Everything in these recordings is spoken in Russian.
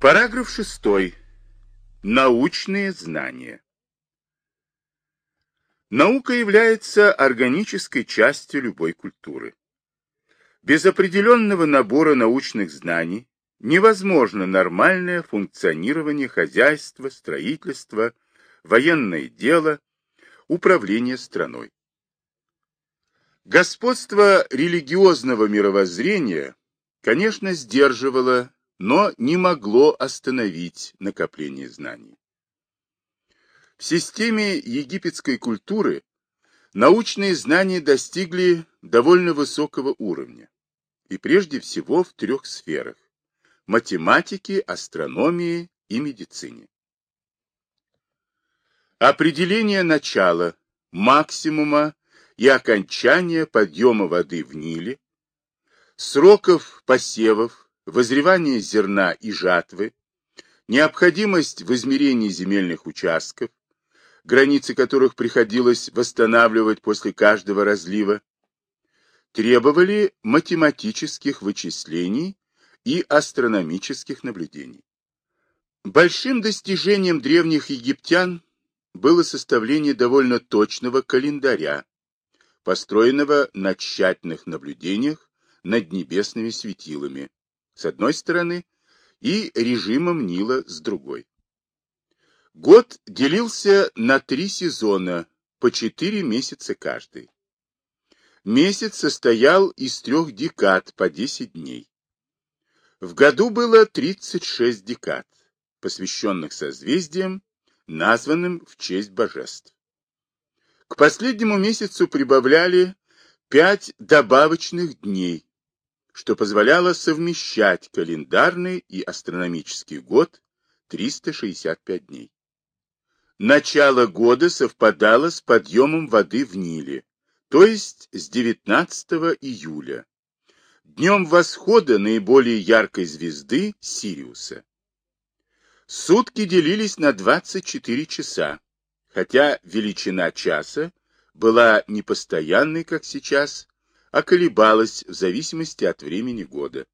Параграф 6. Научные знания. Наука является органической частью любой культуры. Без определенного набора научных знаний невозможно нормальное функционирование хозяйства, строительства, военное дело, управление страной. Господство религиозного мировоззрения, конечно, сдерживало, но не могло остановить накопление знаний. В системе египетской культуры научные знания достигли довольно высокого уровня, и прежде всего в трех сферах – математике, астрономии и медицине. Определение начала, максимума и окончания подъема воды в Ниле, сроков посевов, возревания зерна и жатвы, необходимость в измерении земельных участков, границы которых приходилось восстанавливать после каждого разлива, требовали математических вычислений и астрономических наблюдений. Большим достижением древних египтян было составление довольно точного календаря, построенного на тщательных наблюдениях над небесными светилами, с одной стороны, и режимом Нила с другой. Год делился на три сезона, по четыре месяца каждый. Месяц состоял из трех декад по 10 дней. В году было 36 декад, посвященных созвездиям, названным в честь божеств. К последнему месяцу прибавляли пять добавочных дней, что позволяло совмещать календарный и астрономический год 365 дней. Начало года совпадало с подъемом воды в Ниле, то есть с 19 июля, днем восхода наиболее яркой звезды Сириуса. Сутки делились на 24 часа, хотя величина часа была не постоянной, как сейчас, а колебалась в зависимости от времени года.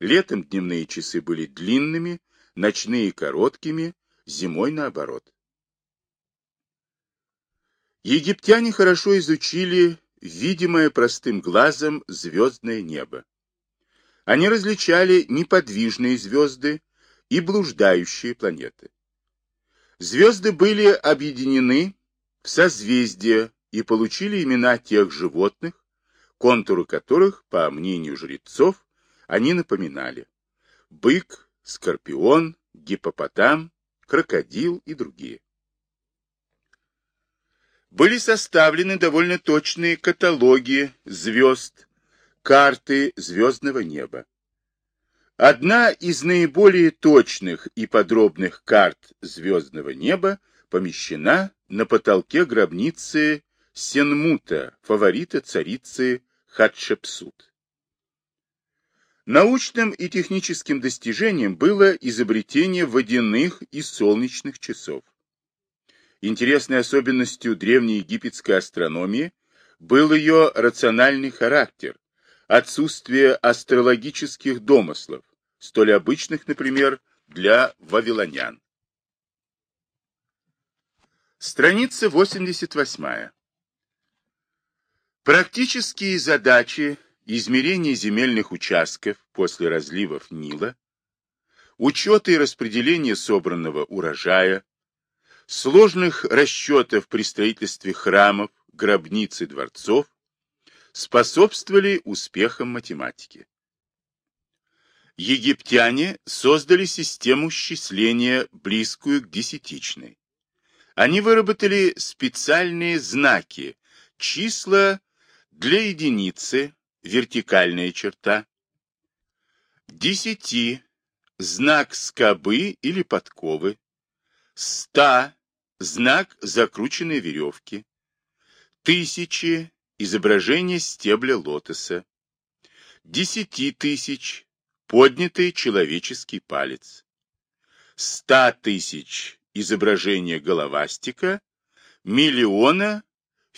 Летом дневные часы были длинными, ночные короткими, зимой наоборот. Египтяне хорошо изучили видимое простым глазом звездное небо. Они различали неподвижные звезды и блуждающие планеты. Звезды были объединены в созвездия и получили имена тех животных, контуры которых, по мнению жрецов, они напоминали бык, скорпион, гипопотам, крокодил и другие. Были составлены довольно точные каталоги звезд, карты звездного неба. Одна из наиболее точных и подробных карт звездного неба помещена на потолке гробницы Сенмута, фаворита царицы Хатшепсут. Научным и техническим достижением было изобретение водяных и солнечных часов. Интересной особенностью древнеегипетской астрономии был ее рациональный характер, отсутствие астрологических домыслов, столь обычных, например, для вавилонян. Страница 88. Практические задачи измерения земельных участков после разливов Нила, учета и распределения собранного урожая, сложных расчетов при строительстве храмов, гробниц и дворцов способствовали успехам математики. Египтяне создали систему счисления, близкую к десятичной. Они выработали специальные знаки, числа для единицы, вертикальная черта, десяти, знак скобы или подковы, ста, знак закрученной веревки, тысячи, изображение стебля лотоса, десяти тысяч, поднятый человеческий палец, ста тысяч, изображение головастика, миллиона,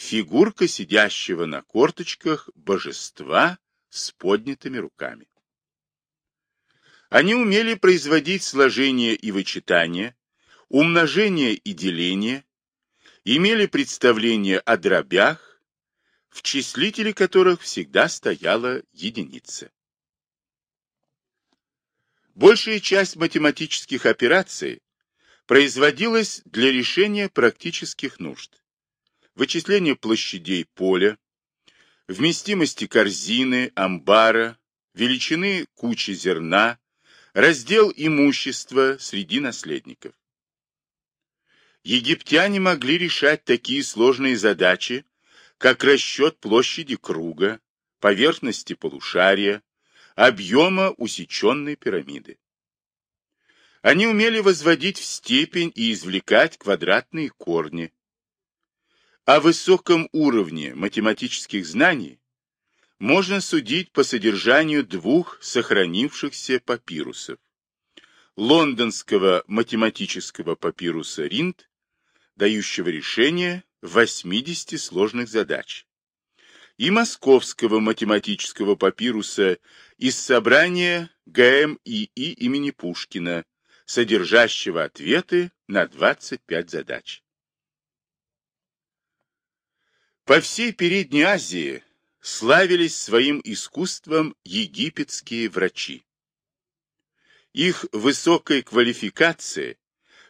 фигурка сидящего на корточках божества с поднятыми руками. Они умели производить сложение и вычитание, умножение и деление, имели представление о дробях, в числителе которых всегда стояла единица. Большая часть математических операций производилась для решения практических нужд. Вычисление площадей поля, вместимости корзины, амбара, величины кучи зерна, раздел имущества среди наследников. Египтяне могли решать такие сложные задачи, как расчет площади круга, поверхности полушария, объема усеченной пирамиды. Они умели возводить в степень и извлекать квадратные корни. О высоком уровне математических знаний можно судить по содержанию двух сохранившихся папирусов. Лондонского математического папируса Ринд, дающего решение 80 сложных задач, и московского математического папируса из собрания ГМИИ имени Пушкина, содержащего ответы на 25 задач. По всей Передней Азии славились своим искусством египетские врачи. Их высокой квалификации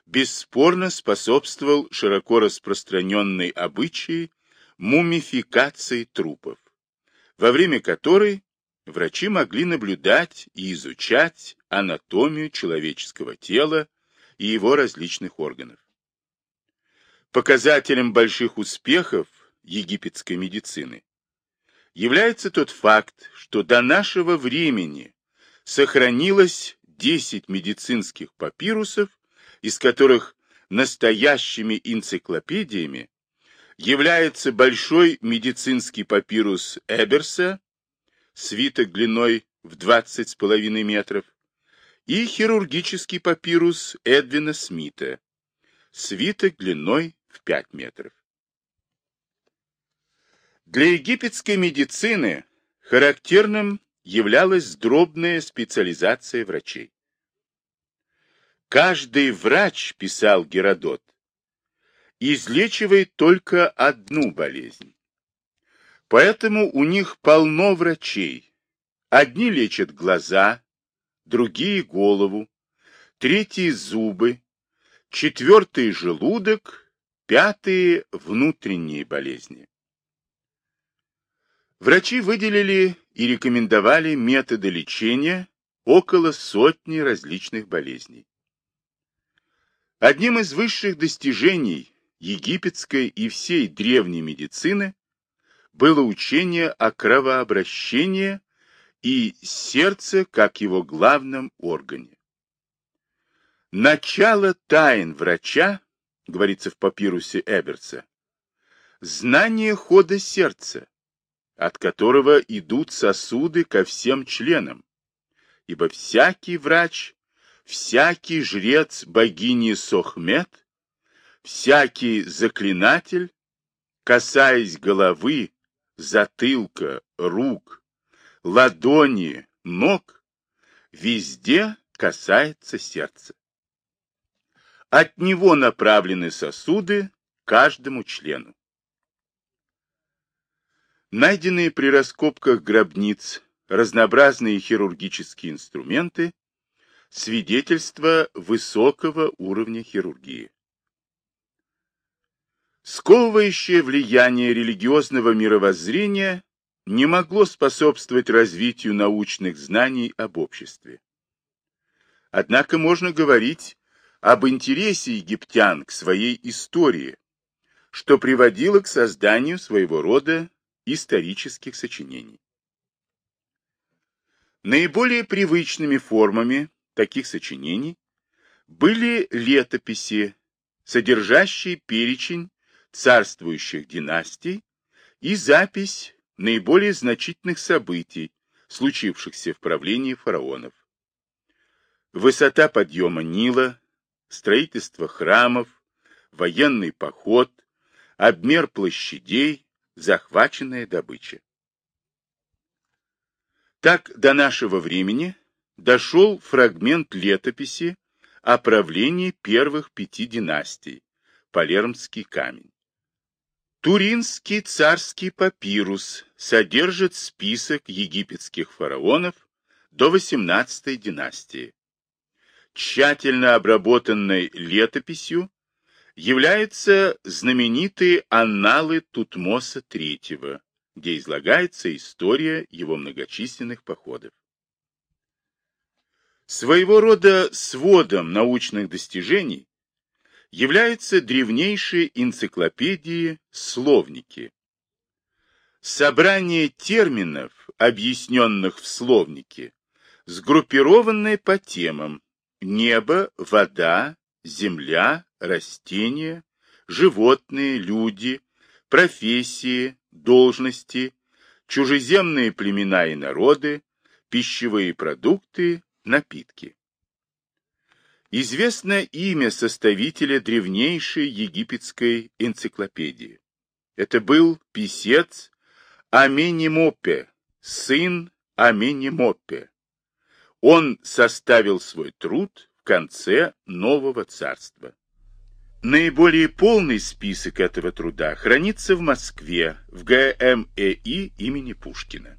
бесспорно способствовал широко распространенный обычай мумификации трупов, во время которой врачи могли наблюдать и изучать анатомию человеческого тела и его различных органов. Показателем больших успехов египетской медицины является тот факт, что до нашего времени сохранилось 10 медицинских папирусов, из которых настоящими энциклопедиями является большой медицинский папирус Эберса свиток длиной в 20,5 метров, и хирургический папирус Эдвина Смита, свиток длиной в 5 метров. Для египетской медицины характерным являлась дробная специализация врачей. Каждый врач, писал Геродот, излечивает только одну болезнь. Поэтому у них полно врачей. Одни лечат глаза, другие голову, третьи зубы, четвертый желудок, пятые внутренние болезни. Врачи выделили и рекомендовали методы лечения около сотни различных болезней. Одним из высших достижений египетской и всей древней медицины было учение о кровообращении и сердце как его главном органе. Начало тайн врача, говорится в папирусе Эберса, знание хода сердца, от которого идут сосуды ко всем членам, ибо всякий врач, всякий жрец богини Сохмет, всякий заклинатель, касаясь головы, затылка, рук, ладони, ног, везде касается сердца. От него направлены сосуды каждому члену. Найденные при раскопках гробниц разнообразные хирургические инструменты – свидетельство высокого уровня хирургии. Сковывающее влияние религиозного мировоззрения не могло способствовать развитию научных знаний об обществе. Однако можно говорить об интересе египтян к своей истории, что приводило к созданию своего рода исторических сочинений. Наиболее привычными формами таких сочинений были летописи, содержащие перечень царствующих династий и запись наиболее значительных событий, случившихся в правлении фараонов. Высота подъема Нила, строительство храмов, военный поход, обмер площадей, захваченная добыча. Так, до нашего времени дошел фрагмент летописи о правлении первых пяти династий, Палермский камень. Туринский царский папирус содержит список египетских фараонов до 18 династии. Тщательно обработанной летописью являются знаменитые анналы Тутмоса III, где излагается история его многочисленных походов. Своего рода сводом научных достижений являются древнейшие энциклопедии словники. Собрание терминов, объясненных в словнике, сгруппированное по темам небо, вода, земля, растения, животные, люди, профессии, должности, чужеземные племена и народы, пищевые продукты, напитки. Известно имя составителя древнейшей египетской энциклопедии. Это был писец Аменемопе, сын Аменемопе. Он составил свой труд в конце Нового Царства. Наиболее полный список этого труда хранится в Москве в ГМЭИ имени Пушкина.